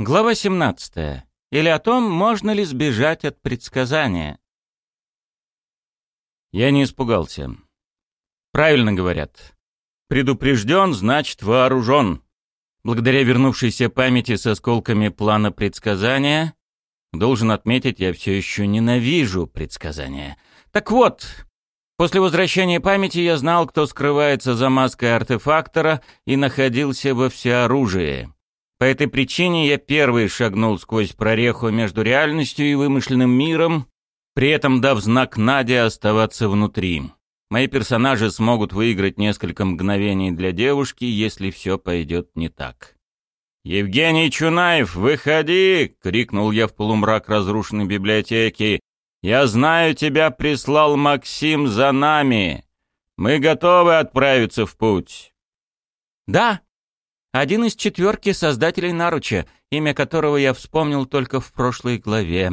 Глава 17. Или о том, можно ли сбежать от предсказания. Я не испугался. Правильно говорят. Предупрежден, значит вооружен. Благодаря вернувшейся памяти с осколками плана предсказания, должен отметить, я все еще ненавижу предсказания. Так вот, после возвращения памяти я знал, кто скрывается за маской артефактора и находился во всеоружии. По этой причине я первый шагнул сквозь прореху между реальностью и вымышленным миром, при этом дав знак Наде оставаться внутри. Мои персонажи смогут выиграть несколько мгновений для девушки, если все пойдет не так. «Евгений Чунаев, выходи!» — крикнул я в полумрак разрушенной библиотеки. «Я знаю, тебя прислал Максим за нами. Мы готовы отправиться в путь». «Да», один из четверки создателей наруча, имя которого я вспомнил только в прошлой главе.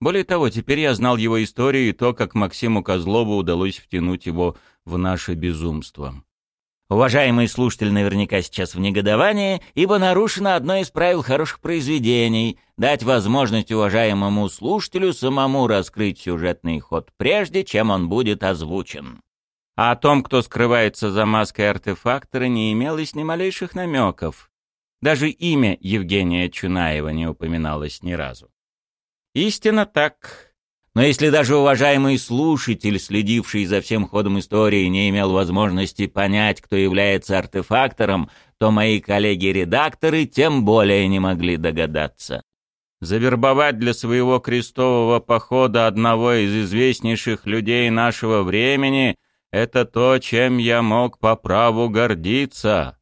Более того, теперь я знал его историю и то, как Максиму Козлову удалось втянуть его в наше безумство. Уважаемый слушатель наверняка сейчас в негодовании, ибо нарушено одно из правил хороших произведений — дать возможность уважаемому слушателю самому раскрыть сюжетный ход прежде, чем он будет озвучен а о том, кто скрывается за маской артефактора, не имелось ни малейших намеков. Даже имя Евгения Чунаева не упоминалось ни разу. Истинно так. Но если даже уважаемый слушатель, следивший за всем ходом истории, не имел возможности понять, кто является артефактором, то мои коллеги-редакторы тем более не могли догадаться. Завербовать для своего крестового похода одного из известнейших людей нашего времени — это то, чем я мог по праву гордиться.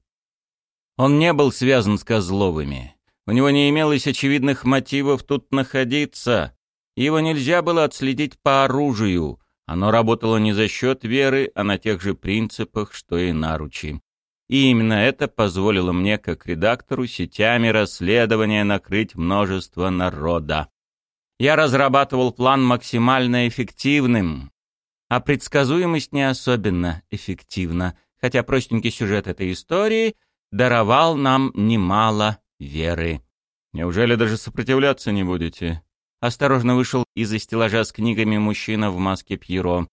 Он не был связан с Козловыми. У него не имелось очевидных мотивов тут находиться. Его нельзя было отследить по оружию. Оно работало не за счет веры, а на тех же принципах, что и наручи. И именно это позволило мне, как редактору, сетями расследования накрыть множество народа. Я разрабатывал план максимально эффективным, а предсказуемость не особенно эффективна, хотя простенький сюжет этой истории даровал нам немало веры. «Неужели даже сопротивляться не будете?» Осторожно вышел из-за стеллажа с книгами мужчина в маске Пьеро.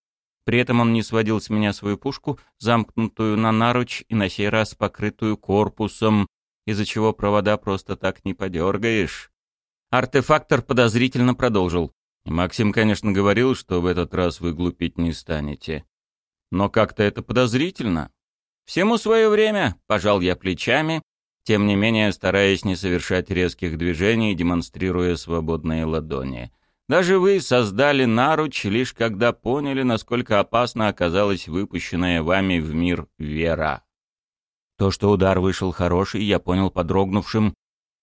При этом он не сводил с меня свою пушку, замкнутую на наруч и на сей раз покрытую корпусом, из-за чего провода просто так не подергаешь. Артефактор подозрительно продолжил. Максим, конечно, говорил, что в этот раз вы глупить не станете. Но как-то это подозрительно. Всему свое время, пожал я плечами, тем не менее стараясь не совершать резких движений, демонстрируя свободные ладони. Даже вы создали наруч, лишь когда поняли, насколько опасно оказалась выпущенная вами в мир вера. То, что удар вышел хороший, я понял подрогнувшим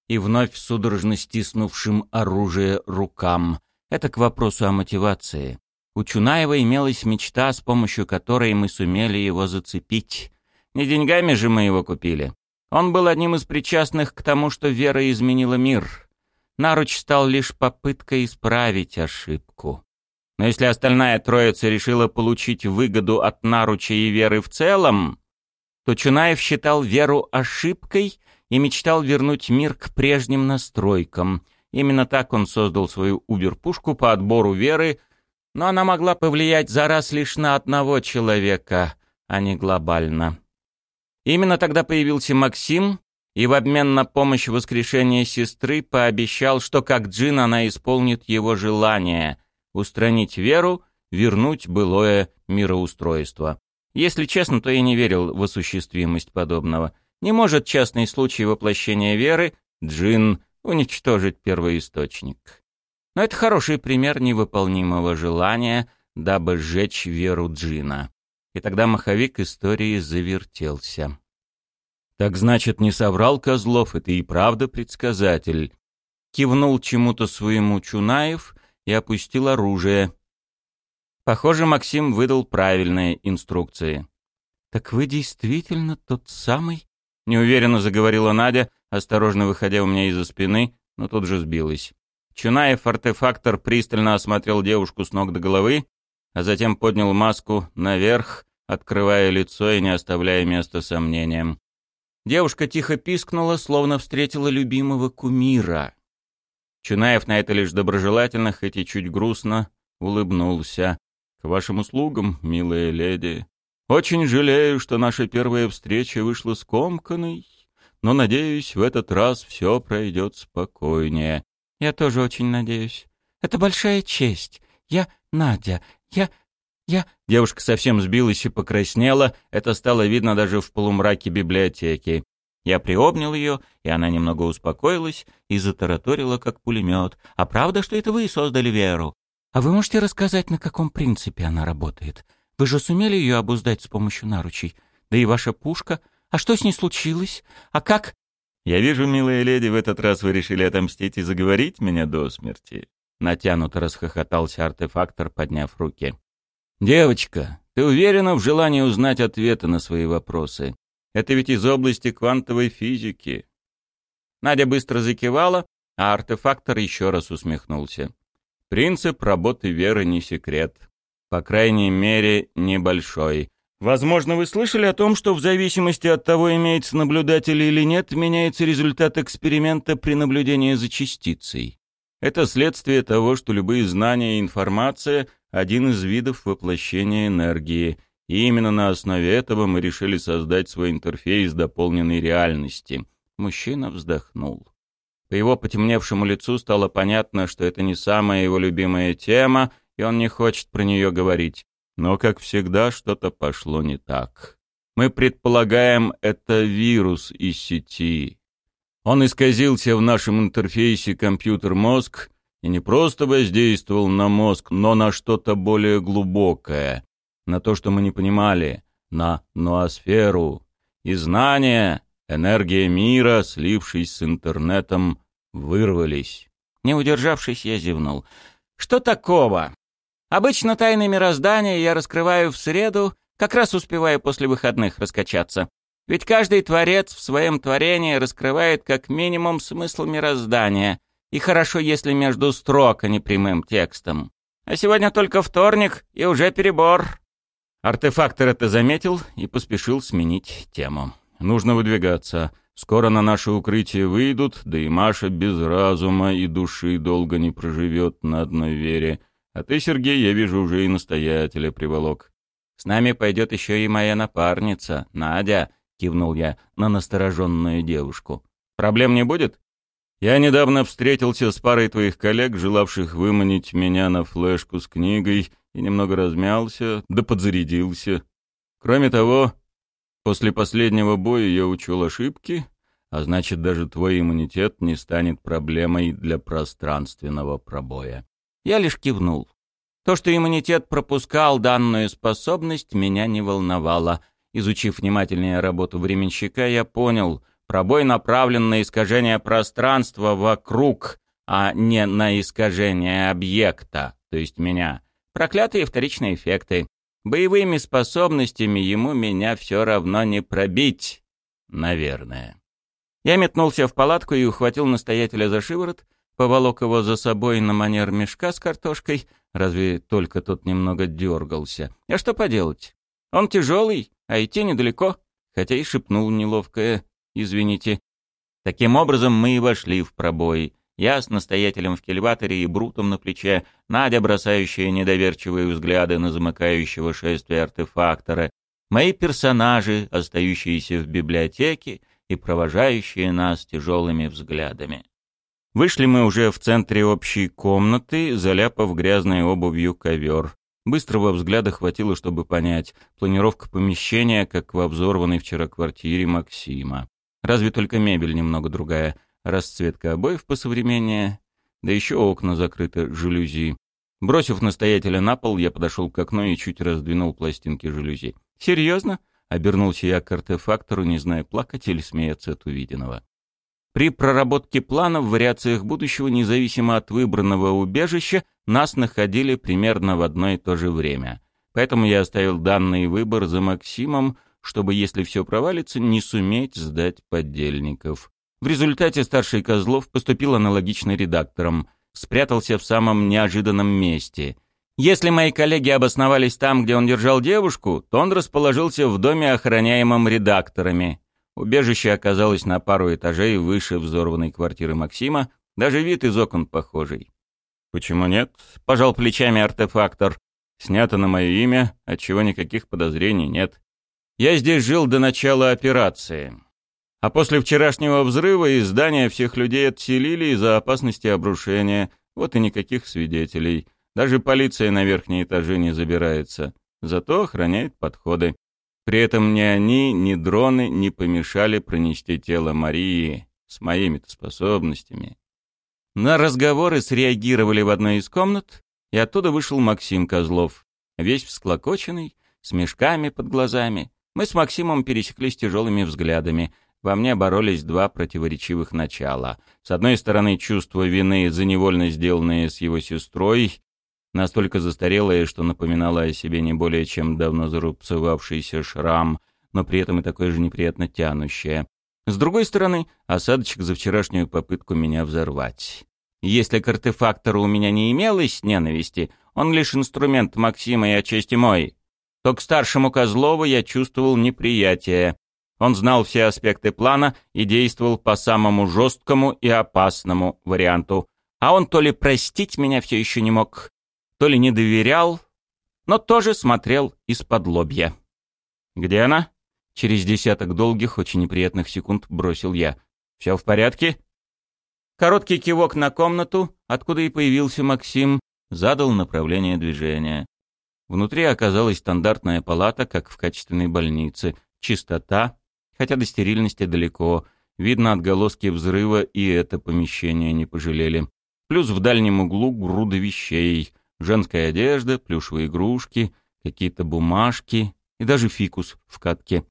и вновь судорожно стиснувшим оружие рукам — это к вопросу о мотивации. У Чунаева имелась мечта, с помощью которой мы сумели его зацепить. Не деньгами же мы его купили. Он был одним из причастных к тому, что вера изменила мир. Наруч стал лишь попыткой исправить ошибку. Но если остальная троица решила получить выгоду от наруча и веры в целом, то Чунаев считал веру ошибкой и мечтал вернуть мир к прежним настройкам, Именно так он создал свою убер-пушку по отбору веры, но она могла повлиять за раз лишь на одного человека, а не глобально. Именно тогда появился Максим, и в обмен на помощь в воскрешении сестры пообещал, что как джин она исполнит его желание — устранить веру, вернуть былое мироустройство. Если честно, то я не верил в осуществимость подобного. Не может частный случай воплощения веры, джин, уничтожить первоисточник. Но это хороший пример невыполнимого желания, дабы сжечь веру Джина. И тогда маховик истории завертелся. Так значит, не соврал Козлов, это и правда предсказатель. Кивнул чему-то своему Чунаев и опустил оружие. Похоже, Максим выдал правильные инструкции. «Так вы действительно тот самый?» — неуверенно заговорила Надя, осторожно выходя у меня из-за спины, но тут же сбилась. Чунаев-артефактор пристально осмотрел девушку с ног до головы, а затем поднял маску наверх, открывая лицо и не оставляя места сомнениям. Девушка тихо пискнула, словно встретила любимого кумира. Чунаев на это лишь доброжелательно, хоть и чуть грустно, улыбнулся. «К вашим услугам, милая леди. Очень жалею, что наша первая встреча вышла скомканной, но, надеюсь, в этот раз все пройдет спокойнее». «Я тоже очень надеюсь. Это большая честь. Я Надя. Я... я...» Девушка совсем сбилась и покраснела. Это стало видно даже в полумраке библиотеки. Я приобнял ее, и она немного успокоилась и затараторила, как пулемет. «А правда, что это вы создали Веру? А вы можете рассказать, на каком принципе она работает? Вы же сумели ее обуздать с помощью наручей? Да и ваша пушка? А что с ней случилось? А как...» «Я вижу, милая леди, в этот раз вы решили отомстить и заговорить меня до смерти». Натянуто расхохотался артефактор, подняв руки. «Девочка, ты уверена в желании узнать ответы на свои вопросы? Это ведь из области квантовой физики. Надя быстро закивала, а артефактор еще раз усмехнулся. Принцип работы веры не секрет. По крайней мере, небольшой. Возможно, вы слышали о том, что в зависимости от того, имеется наблюдатель или нет, меняется результат эксперимента при наблюдении за частицей. Это следствие того, что любые знания и информация – один из видов воплощения энергии – и именно на основе этого мы решили создать свой интерфейс дополненной реальности. Мужчина вздохнул. По его потемневшему лицу стало понятно, что это не самая его любимая тема, и он не хочет про нее говорить. Но, как всегда, что-то пошло не так. Мы предполагаем, это вирус из сети. Он исказился в нашем интерфейсе компьютер-мозг и не просто воздействовал на мозг, но на что-то более глубокое на то, что мы не понимали, на ноосферу. И знания, энергия мира, слившись с интернетом, вырвались. Не удержавшись, я зевнул. «Что такого? Обычно тайны мироздания я раскрываю в среду, как раз успеваю после выходных раскачаться. Ведь каждый творец в своем творении раскрывает как минимум смысл мироздания, и хорошо, если между строк, а не прямым текстом. А сегодня только вторник, и уже перебор. Артефактор это заметил и поспешил сменить тему. «Нужно выдвигаться. Скоро на наше укрытие выйдут, да и Маша без разума и души долго не проживет на одной вере. А ты, Сергей, я вижу, уже и настоятеля приволок. С нами пойдет еще и моя напарница, Надя», — кивнул я на настороженную девушку. «Проблем не будет?» «Я недавно встретился с парой твоих коллег, желавших выманить меня на флешку с книгой», и немного размялся, да подзарядился. Кроме того, после последнего боя я учел ошибки, а значит, даже твой иммунитет не станет проблемой для пространственного пробоя. Я лишь кивнул. То, что иммунитет пропускал данную способность, меня не волновало. Изучив внимательнее работу временщика, я понял, пробой направлен на искажение пространства вокруг, а не на искажение объекта, то есть меня. Проклятые вторичные эффекты. Боевыми способностями ему меня все равно не пробить. Наверное. Я метнулся в палатку и ухватил настоятеля за шиворот, поволок его за собой на манер мешка с картошкой, разве только тот немного дергался. А что поделать? Он тяжелый, а идти недалеко, хотя и шепнул неловкое «извините». Таким образом мы и вошли в пробой. Я с настоятелем в кельваторе и брутом на плече, Надя, бросающая недоверчивые взгляды на замыкающего шествия артефактора, мои персонажи, остающиеся в библиотеке и провожающие нас тяжелыми взглядами. Вышли мы уже в центре общей комнаты, заляпав грязной обувью ковер. Быстрого взгляда хватило, чтобы понять. Планировка помещения, как в взорванной вчера квартире Максима. Разве только мебель немного другая — расцветка обоев посовременнее, да еще окна закрыты жалюзи. Бросив настоятеля на пол, я подошел к окну и чуть раздвинул пластинки жалюзи. «Серьезно?» — обернулся я к артефактору, не зная, плакать или смеяться от увиденного. При проработке плана в вариациях будущего, независимо от выбранного убежища, нас находили примерно в одно и то же время. Поэтому я оставил данный выбор за Максимом, чтобы, если все провалится, не суметь сдать поддельников. В результате старший Козлов поступил аналогично редактором, спрятался в самом неожиданном месте. Если мои коллеги обосновались там, где он держал девушку, то он расположился в доме, охраняемом редакторами. Убежище оказалось на пару этажей выше взорванной квартиры Максима, даже вид из окон похожий. «Почему нет?» — пожал плечами артефактор. «Снято на мое имя, отчего никаких подозрений нет. Я здесь жил до начала операции. А после вчерашнего взрыва из здания всех людей отселили из-за опасности обрушения. Вот и никаких свидетелей. Даже полиция на верхние этажи не забирается. Зато охраняет подходы. При этом ни они, ни дроны не помешали пронести тело Марии с моими-то способностями. На разговоры среагировали в одной из комнат, и оттуда вышел Максим Козлов, весь всклокоченный, с мешками под глазами. Мы с Максимом пересеклись тяжелыми взглядами. Во мне боролись два противоречивых начала. С одной стороны, чувство вины за невольно сделанное с его сестрой, настолько застарелое, что напоминало о себе не более чем давно зарубцевавшийся шрам, но при этом и такое же неприятно тянущее. С другой стороны, осадочек за вчерашнюю попытку меня взорвать. Если к артефактору у меня не имелось ненависти, он лишь инструмент Максима и отчасти мой, то к старшему Козлову я чувствовал неприятие. Он знал все аспекты плана и действовал по самому жесткому и опасному варианту. А он то ли простить меня все еще не мог, то ли не доверял, но тоже смотрел из-под лобья. «Где она?» Через десяток долгих, очень неприятных секунд бросил я. «Все в порядке?» Короткий кивок на комнату, откуда и появился Максим, задал направление движения. Внутри оказалась стандартная палата, как в качественной больнице. Чистота, хотя до стерильности далеко. Видно отголоски взрыва, и это помещение не пожалели. Плюс в дальнем углу груда вещей. Женская одежда, плюшевые игрушки, какие-то бумажки и даже фикус в катке.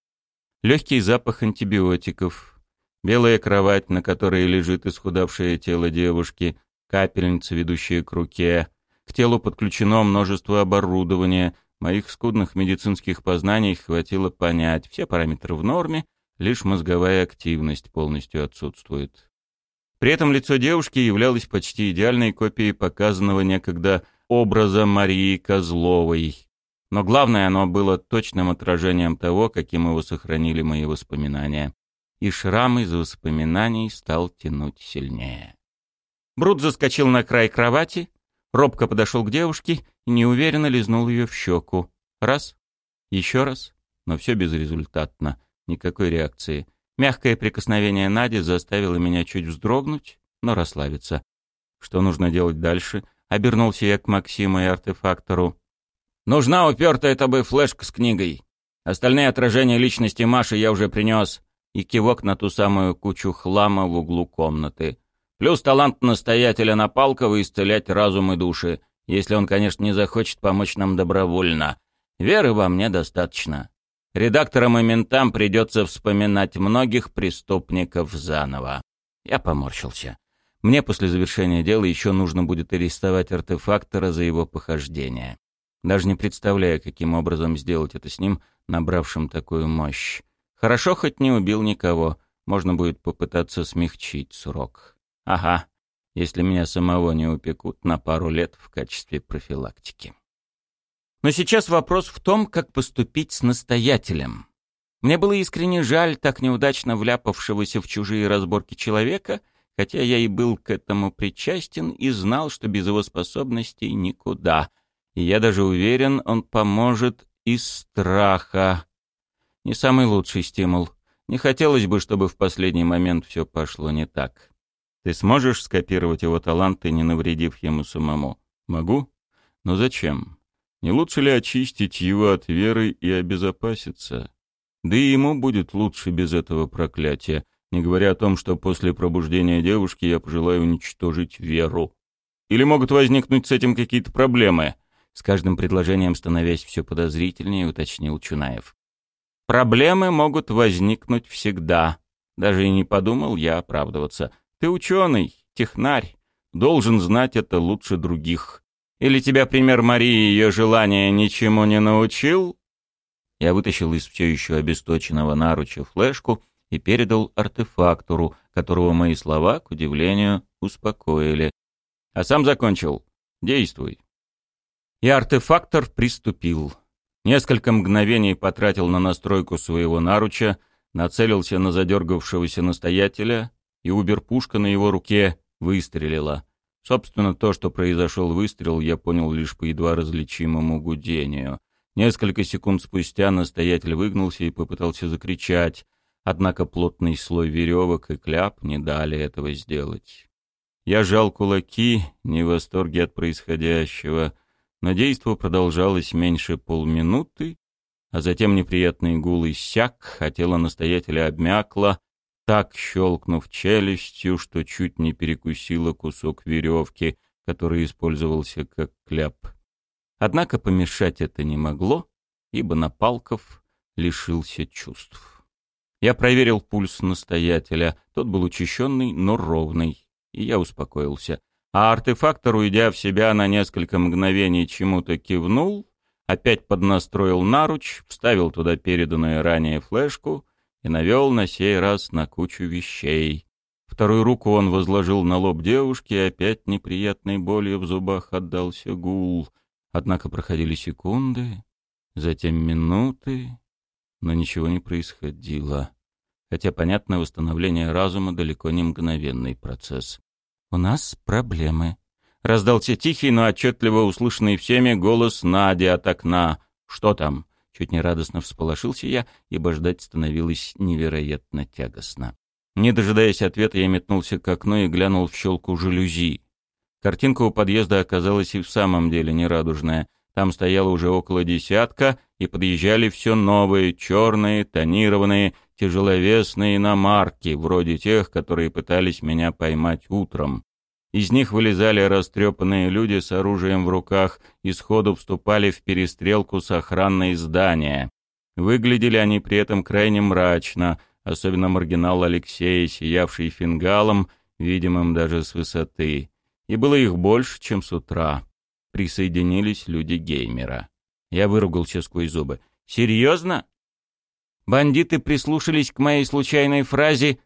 Легкий запах антибиотиков. Белая кровать, на которой лежит исхудавшее тело девушки, капельница, ведущая к руке. К телу подключено множество оборудования. Моих скудных медицинских познаний хватило понять, все параметры в норме, лишь мозговая активность полностью отсутствует. При этом лицо девушки являлось почти идеальной копией показанного некогда образа Марии Козловой. Но главное, оно было точным отражением того, каким его сохранили мои воспоминания. И шрам из воспоминаний стал тянуть сильнее. Брут заскочил на край кровати, робко подошел к девушке и неуверенно лизнул ее в щеку. Раз, еще раз, но все безрезультатно. Никакой реакции. Мягкое прикосновение Нади заставило меня чуть вздрогнуть, но расслабиться. Что нужно делать дальше? Обернулся я к Максиму и артефактору. «Нужна упертая тобой флешка с книгой. Остальные отражения личности Маши я уже принес». И кивок на ту самую кучу хлама в углу комнаты. Плюс талант настоятеля Напалкова исцелять разум и души, если он, конечно, не захочет помочь нам добровольно. Веры во мне достаточно. Редакторам и ментам придется вспоминать многих преступников заново. Я поморщился. Мне после завершения дела еще нужно будет арестовать артефактора за его похождение. Даже не представляю, каким образом сделать это с ним, набравшим такую мощь. Хорошо, хоть не убил никого. Можно будет попытаться смягчить срок. Ага, если меня самого не упекут на пару лет в качестве профилактики. Но сейчас вопрос в том, как поступить с настоятелем. Мне было искренне жаль так неудачно вляпавшегося в чужие разборки человека, хотя я и был к этому причастен и знал, что без его способностей никуда. И я даже уверен, он поможет из страха. Не самый лучший стимул. Не хотелось бы, чтобы в последний момент все пошло не так. Ты сможешь скопировать его таланты, не навредив ему самому? Могу. Но зачем? Не лучше ли очистить его от веры и обезопаситься? Да и ему будет лучше без этого проклятия, не говоря о том, что после пробуждения девушки я пожелаю уничтожить веру. Или могут возникнуть с этим какие-то проблемы? С каждым предложением становясь все подозрительнее, уточнил Чунаев. Проблемы могут возникнуть всегда. Даже и не подумал я оправдываться. Ты ученый, технарь, должен знать это лучше других. Или тебя пример Марии и ее желания ничему не научил?» Я вытащил из все еще обесточенного наруча флешку и передал артефактору, которого мои слова, к удивлению, успокоили. А сам закончил. «Действуй». И артефактор приступил. Несколько мгновений потратил на настройку своего наруча, нацелился на задергавшегося настоятеля, и убер-пушка на его руке выстрелила. Собственно, то, что произошел выстрел, я понял лишь по едва различимому гудению. Несколько секунд спустя настоятель выгнулся и попытался закричать, однако плотный слой веревок и кляп не дали этого сделать. Я жал кулаки, не в восторге от происходящего, но действо продолжалось меньше полминуты, а затем неприятный гул иссяк, а тело настоятеля обмякло, так щелкнув челюстью, что чуть не перекусило кусок веревки, который использовался как кляп. Однако помешать это не могло, ибо Напалков лишился чувств. Я проверил пульс настоятеля, тот был учащенный, но ровный, и я успокоился. А артефактор, уйдя в себя на несколько мгновений, чему-то кивнул, опять поднастроил наруч, вставил туда переданную ранее флешку и навел на сей раз на кучу вещей. Вторую руку он возложил на лоб девушки, и опять неприятной болью в зубах отдался гул. Однако проходили секунды, затем минуты, но ничего не происходило. Хотя, понятно, восстановление разума далеко не мгновенный процесс. «У нас проблемы», — раздался тихий, но отчетливо услышанный всеми голос Нади от окна. «Что там?» Чуть нерадостно всполошился я, ибо ждать становилось невероятно тягостно. Не дожидаясь ответа, я метнулся к окну и глянул в щелку жалюзи. Картинка у подъезда оказалась и в самом деле нерадужная. Там стояло уже около десятка, и подъезжали все новые, черные, тонированные, тяжеловесные иномарки, вроде тех, которые пытались меня поймать утром. Из них вылезали растрепанные люди с оружием в руках и сходу вступали в перестрелку с охраной здания. Выглядели они при этом крайне мрачно, особенно маргинал Алексей, сиявший фингалом, видимым даже с высоты. И было их больше, чем с утра. Присоединились люди геймера. Я выругался сквозь зубы. «Серьезно?» Бандиты прислушались к моей случайной фразе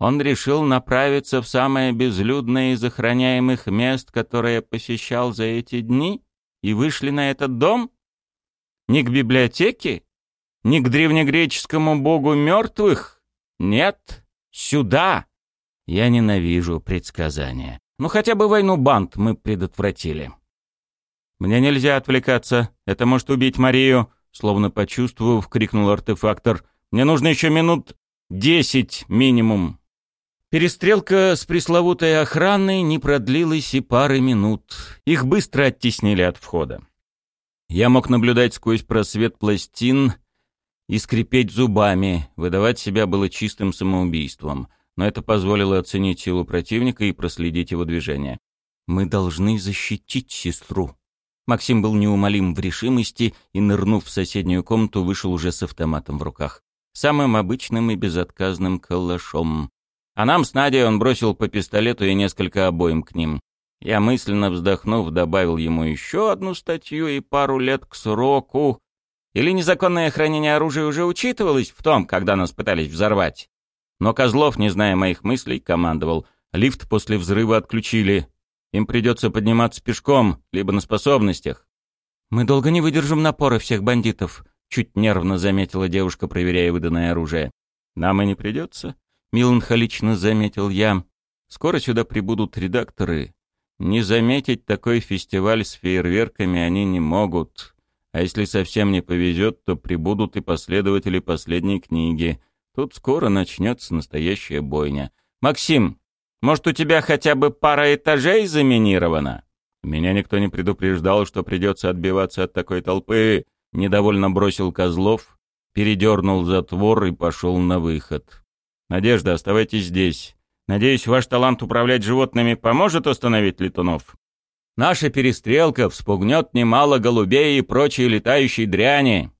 он решил направиться в самое безлюдное из охраняемых мест, которое посещал за эти дни, и вышли на этот дом? Не к библиотеке? Не к древнегреческому богу мертвых? Нет, сюда! Я ненавижу предсказания. Ну хотя бы войну банд мы предотвратили. Мне нельзя отвлекаться, это может убить Марию, словно почувствовав, крикнул артефактор. Мне нужно еще минут десять минимум. Перестрелка с пресловутой охраной не продлилась и пары минут. Их быстро оттеснили от входа. Я мог наблюдать сквозь просвет пластин и скрипеть зубами. Выдавать себя было чистым самоубийством, но это позволило оценить силу противника и проследить его движение. «Мы должны защитить сестру». Максим был неумолим в решимости и, нырнув в соседнюю комнату, вышел уже с автоматом в руках. Самым обычным и безотказным калашом. А нам с Надей он бросил по пистолету и несколько обоим к ним. Я мысленно вздохнув, добавил ему еще одну статью и пару лет к сроку. Или незаконное хранение оружия уже учитывалось в том, когда нас пытались взорвать? Но Козлов, не зная моих мыслей, командовал. Лифт после взрыва отключили. Им придется подниматься пешком, либо на способностях. «Мы долго не выдержим напора всех бандитов», — чуть нервно заметила девушка, проверяя выданное оружие. «Нам и не придется», меланхолично заметил я. Скоро сюда прибудут редакторы. Не заметить такой фестиваль с фейерверками они не могут. А если совсем не повезет, то прибудут и последователи последней книги. Тут скоро начнется настоящая бойня. «Максим, может, у тебя хотя бы пара этажей заминирована?» Меня никто не предупреждал, что придется отбиваться от такой толпы. Недовольно бросил Козлов, передернул затвор и пошел на выход. «Надежда, оставайтесь здесь. Надеюсь, ваш талант управлять животными поможет остановить летунов. Наша перестрелка вспугнет немало голубей и прочей летающей дряни».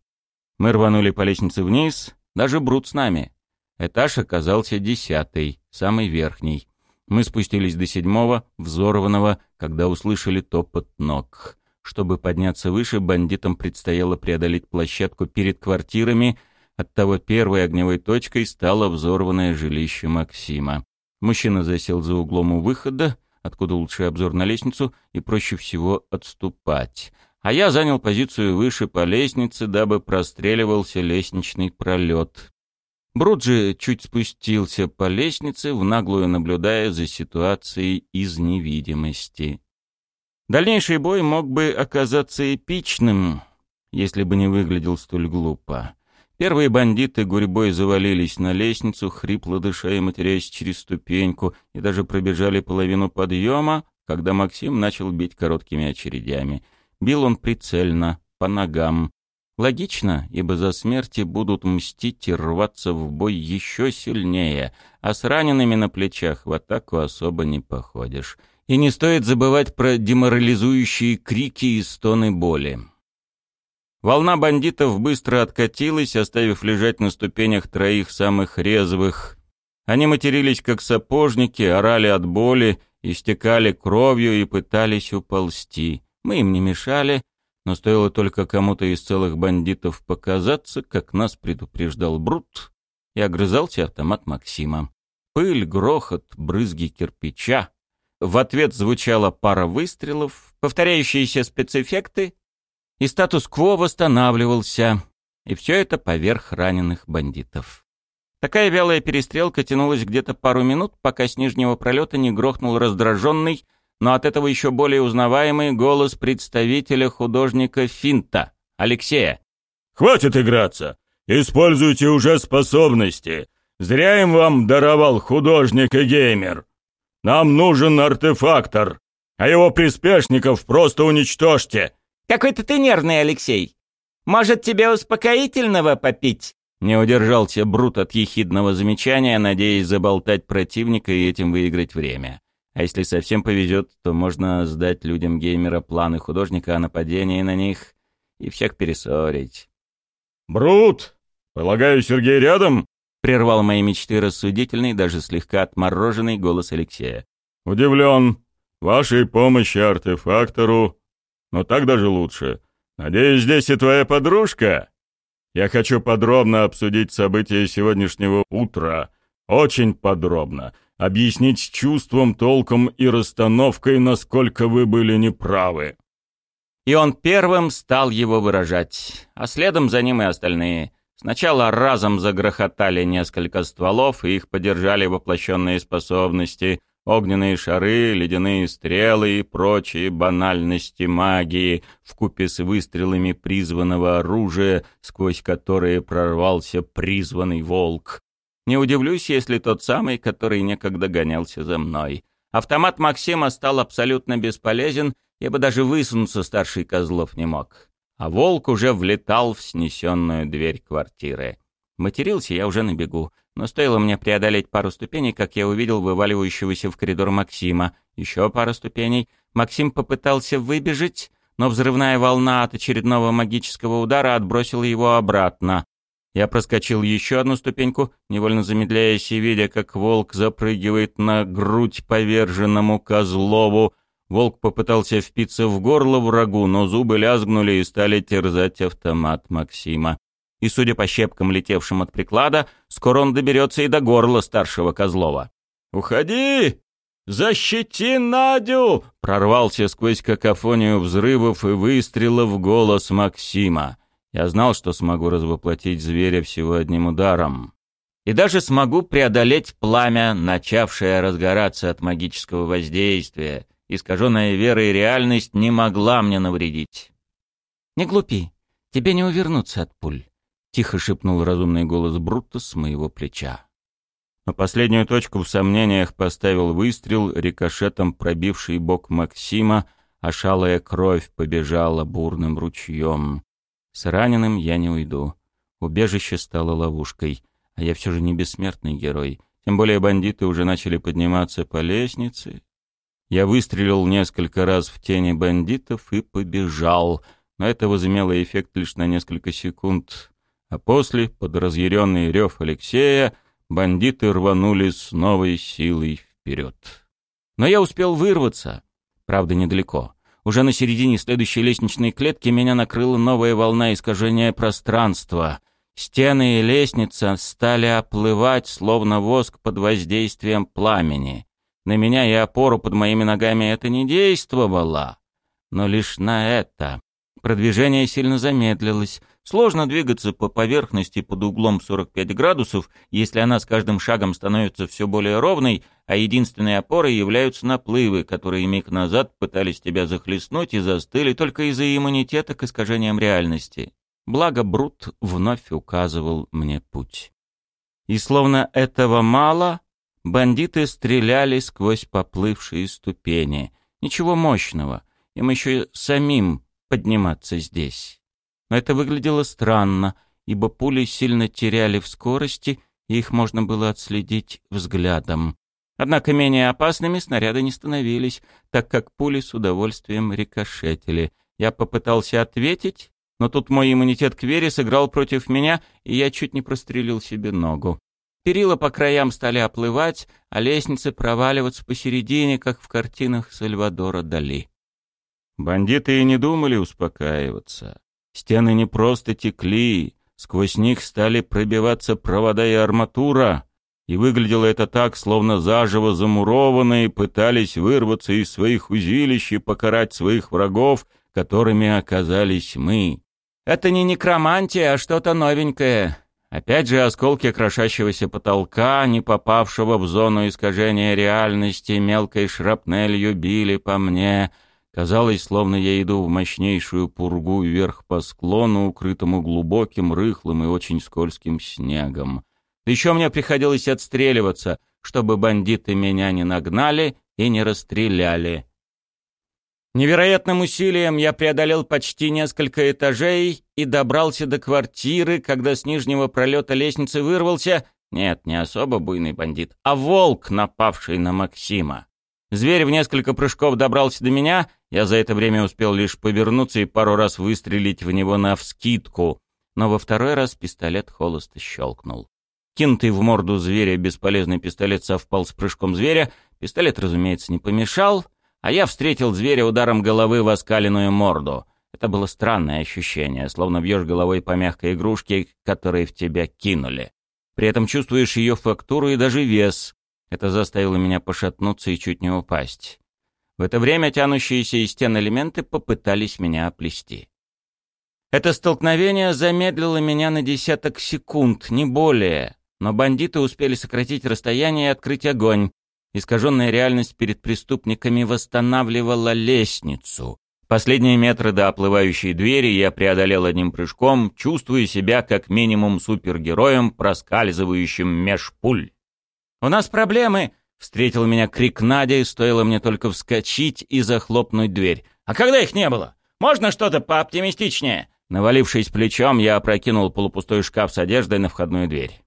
Мы рванули по лестнице вниз, даже Брут с нами. Этаж оказался десятый, самый верхний. Мы спустились до седьмого, взорванного, когда услышали топот ног. Чтобы подняться выше, бандитам предстояло преодолеть площадку перед квартирами — Оттого первой огневой точкой стало взорванное жилище Максима. Мужчина засел за углом у выхода, откуда лучший обзор на лестницу, и проще всего отступать. А я занял позицию выше по лестнице, дабы простреливался лестничный пролет. Бруджи чуть спустился по лестнице, в наглую наблюдая за ситуацией из невидимости. Дальнейший бой мог бы оказаться эпичным, если бы не выглядел столь глупо. Первые бандиты гурьбой завалились на лестницу, хрипло дыша и матерясь через ступеньку, и даже пробежали половину подъема, когда Максим начал бить короткими очередями. Бил он прицельно, по ногам. Логично, ибо за смерти будут мстить и рваться в бой еще сильнее, а с ранеными на плечах в атаку особо не походишь. И не стоит забывать про деморализующие крики и стоны боли. Волна бандитов быстро откатилась, оставив лежать на ступенях троих самых резвых. Они матерились как сапожники, орали от боли, истекали кровью и пытались уползти. Мы им не мешали, но стоило только кому-то из целых бандитов показаться, как нас предупреждал Брут, и огрызался автомат Максима. Пыль, грохот, брызги кирпича. В ответ звучала пара выстрелов, повторяющиеся спецэффекты, и статус-кво восстанавливался, и все это поверх раненых бандитов. Такая вялая перестрелка тянулась где-то пару минут, пока с нижнего пролета не грохнул раздраженный, но от этого еще более узнаваемый голос представителя художника Финта, Алексея. «Хватит играться! Используйте уже способности! Зря им вам даровал художник и геймер! Нам нужен артефактор, а его приспешников просто уничтожьте!» Какой-то ты нервный, Алексей. Может, тебе успокоительного попить?» Не удержался Брут от ехидного замечания, надеясь заболтать противника и этим выиграть время. А если совсем повезет, то можно сдать людям геймера планы художника о нападении на них и всех перессорить. «Брут! Полагаю, Сергей рядом?» — прервал мои мечты рассудительный, даже слегка отмороженный голос Алексея. «Удивлен. Вашей помощи артефактору но так даже лучше. Надеюсь, здесь и твоя подружка? Я хочу подробно обсудить события сегодняшнего утра. Очень подробно. Объяснить чувством, толком и расстановкой, насколько вы были неправы. И он первым стал его выражать, а следом за ним и остальные. Сначала разом загрохотали несколько стволов, и их поддержали воплощенные способности, огненные шары, ледяные стрелы и прочие банальности магии, вкупе с выстрелами призванного оружия, сквозь которые прорвался призванный волк. Не удивлюсь, если тот самый, который некогда гонялся за мной. Автомат Максима стал абсолютно бесполезен, я бы даже высунуться старший Козлов не мог. А волк уже влетал в снесенную дверь квартиры. Матерился я уже на бегу. Но стоило мне преодолеть пару ступеней, как я увидел вываливающегося в коридор Максима. Еще пару ступеней. Максим попытался выбежать, но взрывная волна от очередного магического удара отбросила его обратно. Я проскочил еще одну ступеньку, невольно замедляясь и видя, как волк запрыгивает на грудь поверженному Козлову. Волк попытался впиться в горло врагу, но зубы лязгнули и стали терзать автомат Максима и, судя по щепкам, летевшим от приклада, скоро он доберется и до горла старшего Козлова. «Уходи! Защити Надю!» — прорвался сквозь какофонию взрывов и выстрелов голос Максима. Я знал, что смогу развоплотить зверя всего одним ударом. И даже смогу преодолеть пламя, начавшее разгораться от магического воздействия. Искаженная вера и реальность не могла мне навредить. «Не глупи, тебе не увернуться от пуль. — тихо шепнул разумный голос Брутто с моего плеча. Но последнюю точку в сомнениях поставил выстрел, рикошетом пробивший бок Максима, а шалая кровь побежала бурным ручьем. С раненым я не уйду. Убежище стало ловушкой, а я все же не бессмертный герой. Тем более бандиты уже начали подниматься по лестнице. Я выстрелил несколько раз в тени бандитов и побежал, но это возымело эффект лишь на несколько секунд а после, под разъяренный рев Алексея, бандиты рванули с новой силой вперед. Но я успел вырваться, правда, недалеко. Уже на середине следующей лестничной клетки меня накрыла новая волна искажения пространства. Стены и лестница стали оплывать, словно воск под воздействием пламени. На меня и опору под моими ногами это не действовало, но лишь на это. Продвижение сильно замедлилось. Сложно двигаться по поверхности под углом 45 градусов, если она с каждым шагом становится все более ровной, а единственной опорой являются наплывы, которые миг назад пытались тебя захлестнуть и застыли только из-за иммунитета к искажениям реальности. Благо Брут вновь указывал мне путь. И словно этого мало, бандиты стреляли сквозь поплывшие ступени. Ничего мощного. Им еще самим подниматься здесь. Но это выглядело странно, ибо пули сильно теряли в скорости, и их можно было отследить взглядом. Однако менее опасными снаряды не становились, так как пули с удовольствием рикошетили. Я попытался ответить, но тут мой иммунитет к вере сыграл против меня, и я чуть не прострелил себе ногу. Перила по краям стали оплывать, а лестницы проваливаться посередине, как в картинах Сальвадора Дали. Бандиты и не думали успокаиваться. Стены не просто текли, сквозь них стали пробиваться провода и арматура, и выглядело это так, словно заживо замурованные пытались вырваться из своих узилищ и покарать своих врагов, которыми оказались мы. Это не некромантия, а что-то новенькое. Опять же осколки крошащегося потолка, не попавшего в зону искажения реальности, мелкой шрапнелью били по мне — Казалось, словно я иду в мощнейшую пургу вверх по склону, укрытому глубоким, рыхлым и очень скользким снегом. Еще мне приходилось отстреливаться, чтобы бандиты меня не нагнали и не расстреляли. Невероятным усилием я преодолел почти несколько этажей и добрался до квартиры, когда с нижнего пролета лестницы вырвался... Нет, не особо буйный бандит, а волк, напавший на Максима. Зверь в несколько прыжков добрался до меня, я за это время успел лишь повернуться и пару раз выстрелить в него навскидку, но во второй раз пистолет холосто щелкнул. Кинутый в морду зверя бесполезный пистолет совпал с прыжком зверя, пистолет, разумеется, не помешал, а я встретил зверя ударом головы в оскаленную морду. Это было странное ощущение, словно бьешь головой по мягкой игрушке, которые в тебя кинули. При этом чувствуешь ее фактуру и даже вес, это заставило меня пошатнуться и чуть не упасть. В это время тянущиеся из стен элементы попытались меня оплести. Это столкновение замедлило меня на десяток секунд, не более, но бандиты успели сократить расстояние и открыть огонь. Искаженная реальность перед преступниками восстанавливала лестницу. Последние метры до оплывающей двери я преодолел одним прыжком, чувствуя себя как минимум супергероем, проскальзывающим меж пуль. «У нас проблемы!» — встретил меня крик Надя, и стоило мне только вскочить и захлопнуть дверь. «А когда их не было? Можно что-то пооптимистичнее?» Навалившись плечом, я опрокинул полупустой шкаф с одеждой на входную дверь.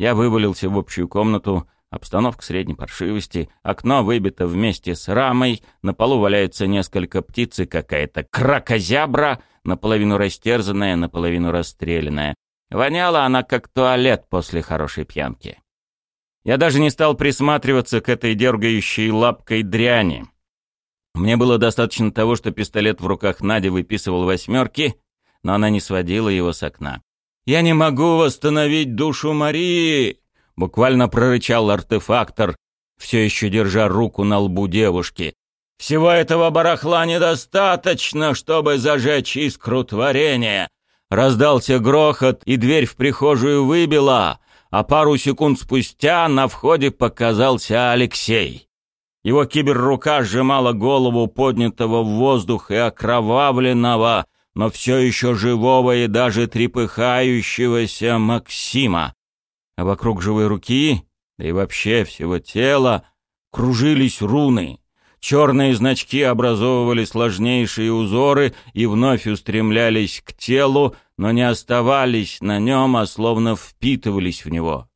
Я вывалился в общую комнату, обстановка средней паршивости, окно выбито вместе с рамой, на полу валяются несколько птиц и какая-то кракозябра, наполовину растерзанная, наполовину расстрелянная. Воняла она как туалет после хорошей пьянки. Я даже не стал присматриваться к этой дергающей лапкой дряни. Мне было достаточно того, что пистолет в руках Нади выписывал восьмерки, но она не сводила его с окна. «Я не могу восстановить душу Марии!» — буквально прорычал артефактор, все еще держа руку на лбу девушки. «Всего этого барахла недостаточно, чтобы зажечь искру творения!» Раздался грохот, и дверь в прихожую выбила, а пару секунд спустя на входе показался Алексей. Его киберрука сжимала голову поднятого в воздух и окровавленного, но все еще живого и даже трепыхающегося Максима. А вокруг живой руки, да и вообще всего тела, кружились руны. Черные значки образовывали сложнейшие узоры и вновь устремлялись к телу, но не оставались на нем, а словно впитывались в него.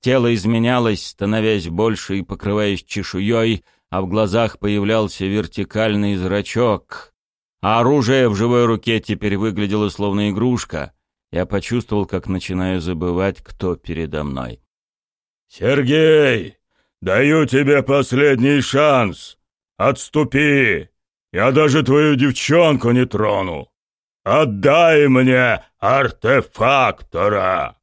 Тело изменялось, становясь больше и покрываясь чешуей, а в глазах появлялся вертикальный зрачок. А оружие в живой руке теперь выглядело словно игрушка. Я почувствовал, как начинаю забывать, кто передо мной. «Сергей, даю тебе последний шанс. Отступи. Я даже твою девчонку не трону. «Отдай мне артефактора!»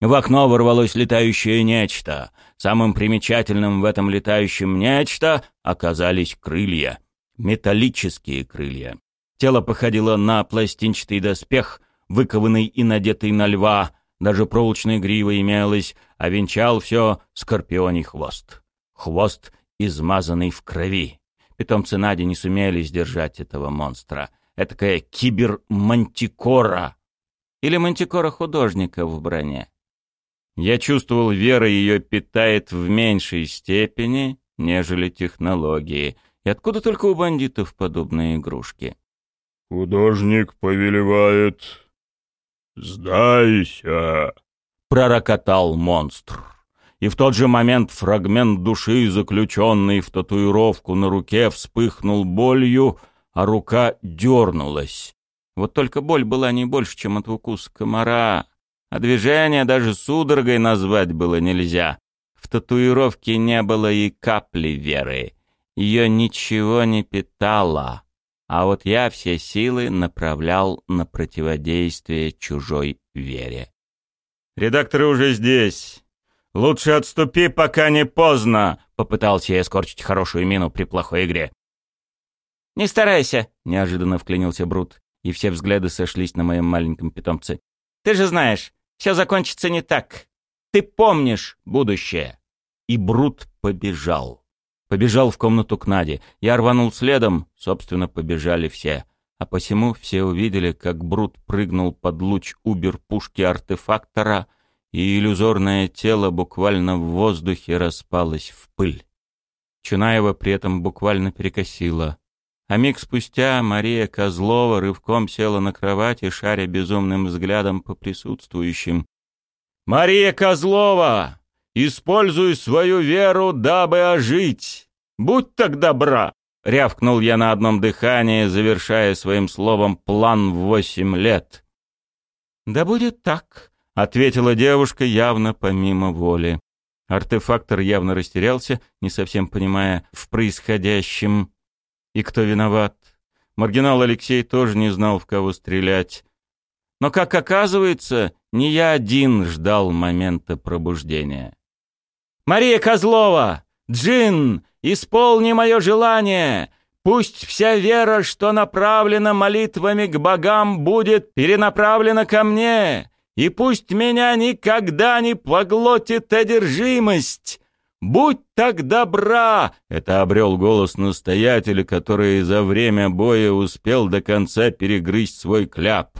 В окно ворвалось летающее нечто. Самым примечательным в этом летающем нечто оказались крылья. Металлические крылья. Тело походило на пластинчатый доспех, выкованный и надетый на льва, даже проволочная грива имелась, а венчал все скорпионий хвост. Хвост, измазанный в крови. Питомцы Нади не сумели сдержать этого монстра. Этакая кибер-мантикора. Или мантикора художника в броне. Я чувствовал, вера ее питает в меньшей степени, нежели технологии. И откуда только у бандитов подобные игрушки? «Художник повелевает «Сдайся!» — пророкотал монстр. И в тот же момент фрагмент души, заключенный в татуировку на руке, вспыхнул болью, а рука дернулась. Вот только боль была не больше, чем от укуса комара, а движение даже судорогой назвать было нельзя. В татуировке не было и капли веры. Ее ничего не питало а вот я все силы направлял на противодействие чужой вере. «Редакторы уже здесь. Лучше отступи, пока не поздно», — попытался я скорчить хорошую мину при плохой игре. «Не старайся», — неожиданно вклинился Брут, и все взгляды сошлись на моем маленьком питомце. «Ты же знаешь, все закончится не так. Ты помнишь будущее». И Брут побежал. Побежал в комнату к Наде. Я рванул следом, собственно, побежали все. А посему все увидели, как Брут прыгнул под луч убер-пушки артефактора, и иллюзорное тело буквально в воздухе распалось в пыль. Чунаева при этом буквально перекосила. А миг спустя Мария Козлова рывком села на кровати, шаря безумным взглядом по присутствующим. «Мария Козлова! Используй свою веру, дабы ожить. Будь так добра!» — рявкнул я на одном дыхании, завершая своим словом план в восемь лет. «Да будет так», — ответила девушка явно помимо воли. Артефактор явно растерялся, не совсем понимая в происходящем и кто виноват. Маргинал Алексей тоже не знал, в кого стрелять. Но, как оказывается, не я один ждал момента пробуждения. «Мария Козлова! Джин, исполни мое желание! Пусть вся вера, что направлена молитвами к богам, будет перенаправлена ко мне, и пусть меня никогда не поглотит одержимость!» «Будь так добра!» — это обрел голос настоятеля, который за время боя успел до конца перегрызть свой кляп.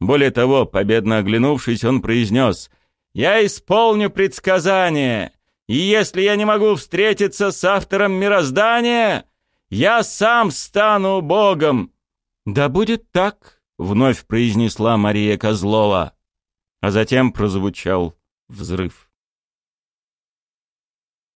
Более того, победно оглянувшись, он произнес «Я исполню предсказание. И если я не могу встретиться с автором мироздания, я сам стану Богом. Да будет так, вновь произнесла Мария Козлова, а затем прозвучал взрыв.